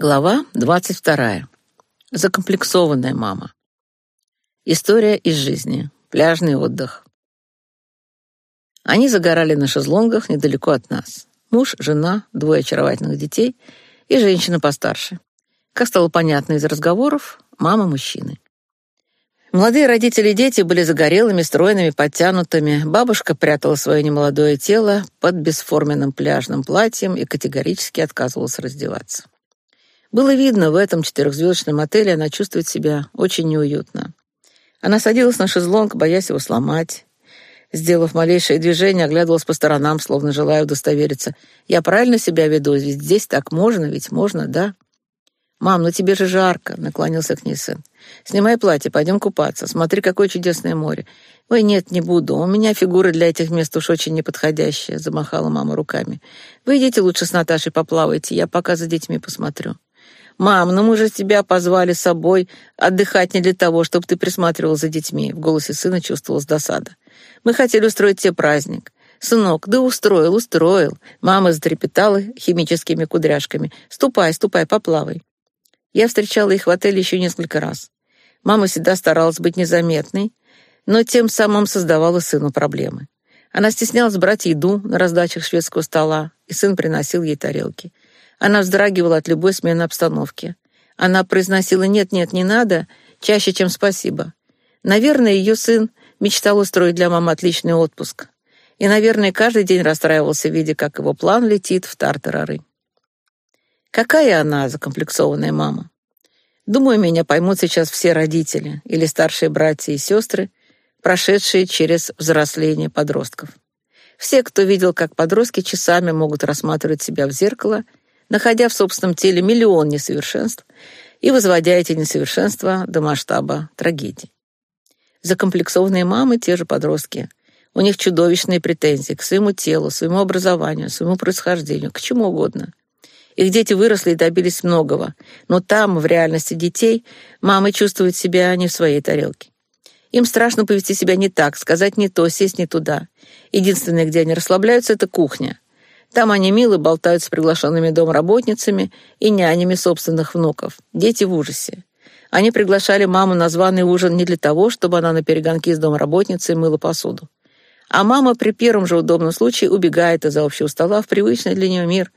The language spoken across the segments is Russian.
Глава 22. Закомплексованная мама. История из жизни. Пляжный отдых. Они загорали на шезлонгах недалеко от нас. Муж, жена, двое очаровательных детей и женщина постарше. Как стало понятно из разговоров, мама мужчины. Молодые родители и дети были загорелыми, стройными, подтянутыми. Бабушка прятала свое немолодое тело под бесформенным пляжным платьем и категорически отказывалась раздеваться. Было видно, в этом четырехзвездочном отеле она чувствует себя очень неуютно. Она садилась на шезлонг, боясь его сломать. Сделав малейшее движение, оглядывалась по сторонам, словно желая удостовериться. «Я правильно себя веду? Ведь здесь так можно, ведь можно, да?» «Мам, ну тебе же жарко», — наклонился к ней сын. «Снимай платье, пойдем купаться. Смотри, какое чудесное море». «Ой, нет, не буду. У меня фигура для этих мест уж очень неподходящая», — замахала мама руками. «Вы идите лучше с Наташей поплавайте, я пока за детьми посмотрю». «Мам, ну мы же тебя позвали с собой отдыхать не для того, чтобы ты присматривал за детьми», — в голосе сына чувствовалась досада. «Мы хотели устроить тебе праздник». «Сынок, да устроил, устроил». Мама затрепетала химическими кудряшками. «Ступай, ступай, поплавай». Я встречала их в отеле еще несколько раз. Мама всегда старалась быть незаметной, но тем самым создавала сыну проблемы. Она стеснялась брать еду на раздачах шведского стола, и сын приносил ей тарелки. Она вздрагивала от любой смены обстановки. Она произносила «нет-нет, не надо» чаще, чем «спасибо». Наверное, ее сын мечтал устроить для мамы отличный отпуск. И, наверное, каждый день расстраивался, видя, как его план летит в тартарары. Какая она закомплексованная мама? Думаю, меня поймут сейчас все родители или старшие братья и сестры, прошедшие через взросление подростков. Все, кто видел, как подростки часами могут рассматривать себя в зеркало находя в собственном теле миллион несовершенств и возводя эти несовершенства до масштаба трагедии. Закомплексованные мамы — те же подростки. У них чудовищные претензии к своему телу, своему образованию, своему происхождению, к чему угодно. Их дети выросли и добились многого, но там, в реальности детей, мамы чувствуют себя не в своей тарелке. Им страшно повести себя не так, сказать не то, сесть не туда. Единственное, где они расслабляются, это кухня. Там они мило болтают с приглашенными домработницами и нянями собственных внуков. Дети в ужасе. Они приглашали маму на званый ужин не для того, чтобы она на перегонки с домработницей мыла посуду. А мама при первом же удобном случае убегает из-за общего стола в привычный для нее мир,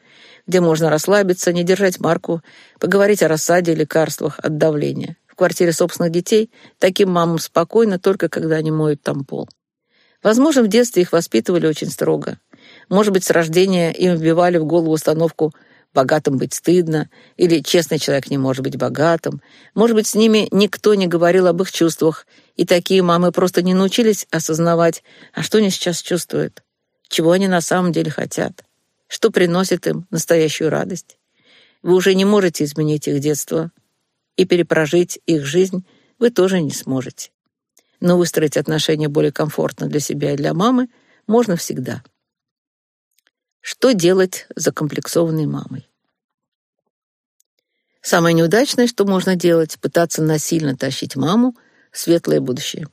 где можно расслабиться, не держать марку, поговорить о рассаде и лекарствах от давления. В квартире собственных детей таким мамам спокойно только когда они моют там пол. Возможно, в детстве их воспитывали очень строго. Может быть, с рождения им вбивали в голову установку «богатым быть стыдно» или «честный человек не может быть богатым». Может быть, с ними никто не говорил об их чувствах, и такие мамы просто не научились осознавать, а что они сейчас чувствуют, чего они на самом деле хотят, что приносит им настоящую радость. Вы уже не можете изменить их детство, и перепрожить их жизнь вы тоже не сможете. Но выстроить отношения более комфортно для себя и для мамы можно всегда. Что делать закомплексованной мамой? Самое неудачное, что можно делать, пытаться насильно тащить маму в светлое будущее.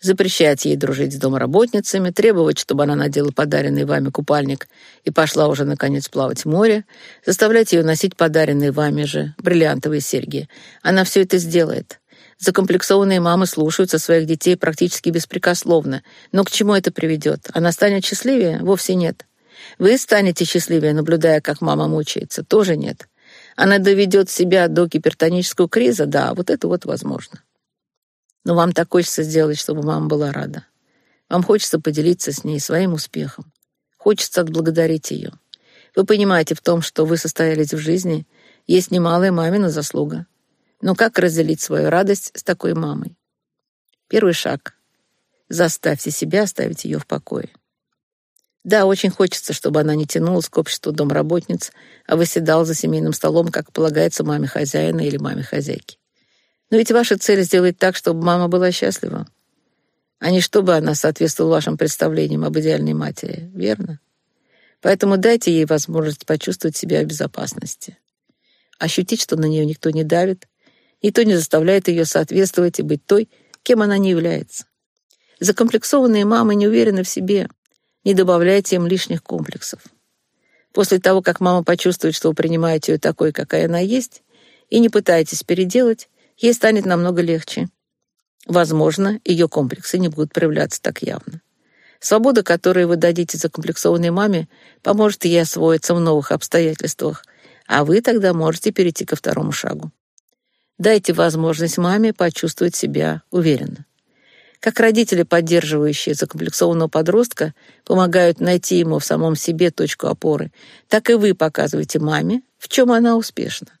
Запрещать ей дружить с домработницами, требовать, чтобы она надела подаренный вами купальник и пошла уже, наконец, плавать в море, заставлять ее носить подаренные вами же бриллиантовые серьги. Она все это сделает. Закомплексованные мамы слушаются своих детей практически беспрекословно. Но к чему это приведет? Она станет счастливее? Вовсе нет. Вы станете счастливее, наблюдая, как мама мучается? Тоже нет. Она доведет себя до гипертонического криза? Да, вот это вот возможно. Но вам так хочется сделать, чтобы мама была рада. Вам хочется поделиться с ней своим успехом. Хочется отблагодарить ее. Вы понимаете в том, что вы состоялись в жизни, есть немалая мамина заслуга. Но как разделить свою радость с такой мамой? Первый шаг. Заставьте себя оставить ее в покое. Да, очень хочется, чтобы она не тянулась к обществу домработниц, а выседала за семейным столом, как полагается маме хозяина или маме хозяйки. Но ведь ваша цель сделать так, чтобы мама была счастлива, а не чтобы она соответствовала вашим представлениям об идеальной матери, верно? Поэтому дайте ей возможность почувствовать себя в безопасности. Ощутить, что на нее никто не давит, никто не заставляет ее соответствовать и быть той, кем она не является. Закомплексованные мамы не уверены в себе, не добавляйте им лишних комплексов. После того, как мама почувствует, что вы принимаете ее такой, какая она есть, и не пытаетесь переделать, ей станет намного легче. Возможно, ее комплексы не будут проявляться так явно. Свобода, которую вы дадите закомплексованной маме, поможет ей освоиться в новых обстоятельствах, а вы тогда можете перейти ко второму шагу. Дайте возможность маме почувствовать себя уверенно. Как родители, поддерживающие закомплексованного подростка, помогают найти ему в самом себе точку опоры, так и вы показываете маме, в чем она успешна.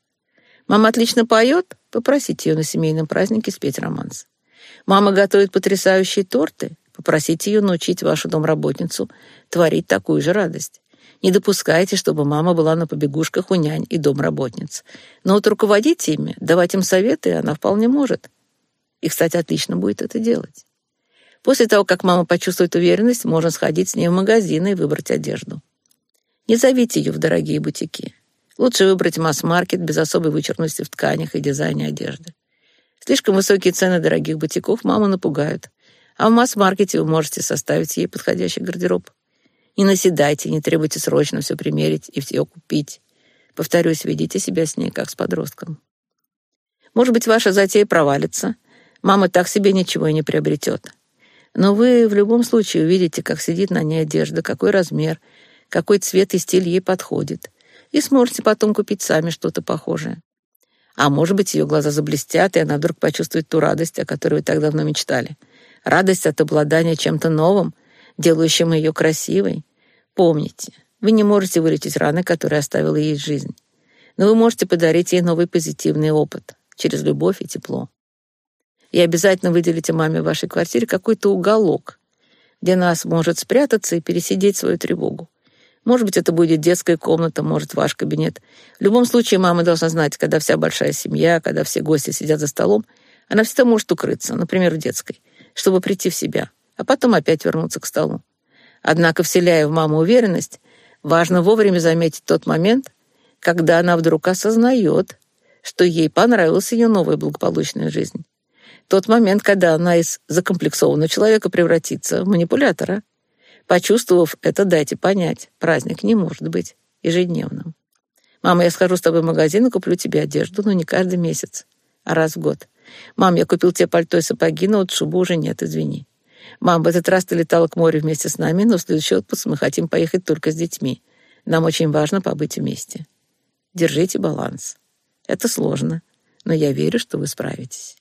Мама отлично поет, попросите ее на семейном празднике спеть романс. Мама готовит потрясающие торты, попросите ее научить вашу домработницу творить такую же радость. Не допускайте, чтобы мама была на побегушках у нянь и домработниц. Но вот руководить ими, давать им советы она вполне может. И, кстати, отлично будет это делать. После того, как мама почувствует уверенность, можно сходить с ней в магазин и выбрать одежду. Не зовите ее в дорогие бутики. Лучше выбрать масс-маркет без особой вычурности в тканях и дизайне одежды. Слишком высокие цены дорогих бутиков маму напугают, а в масс-маркете вы можете составить ей подходящий гардероб. Не наседайте, не требуйте срочно все примерить и все купить. Повторюсь, ведите себя с ней, как с подростком. Может быть, ваша затея провалится. Мама так себе ничего и не приобретет. Но вы в любом случае увидите, как сидит на ней одежда, какой размер, какой цвет и стиль ей подходит, и сможете потом купить сами что-то похожее. А может быть, ее глаза заблестят, и она вдруг почувствует ту радость, о которой вы так давно мечтали. Радость от обладания чем-то новым, делающим ее красивой. Помните, вы не можете вылечить раны, которые оставила ей жизнь. Но вы можете подарить ей новый позитивный опыт через любовь и тепло. И обязательно выделите маме в вашей квартире какой-то уголок, где она сможет спрятаться и пересидеть свою тревогу. Может быть, это будет детская комната, может, ваш кабинет. В любом случае, мама должна знать, когда вся большая семья, когда все гости сидят за столом, она всегда может укрыться, например, в детской, чтобы прийти в себя, а потом опять вернуться к столу. Однако, вселяя в маму уверенность, важно вовремя заметить тот момент, когда она вдруг осознает, что ей понравилась ее новая благополучная жизнь. Тот момент, когда она из закомплексованного человека превратится в манипулятора — Почувствовав это, дайте понять, праздник не может быть ежедневным. «Мама, я схожу с тобой в магазин и куплю тебе одежду, но не каждый месяц, а раз в год. Мам, я купил тебе пальто и сапоги, но вот шубы уже нет, извини. Мам, в этот раз ты летала к морю вместе с нами, но в следующий отпуск мы хотим поехать только с детьми. Нам очень важно побыть вместе. Держите баланс. Это сложно, но я верю, что вы справитесь.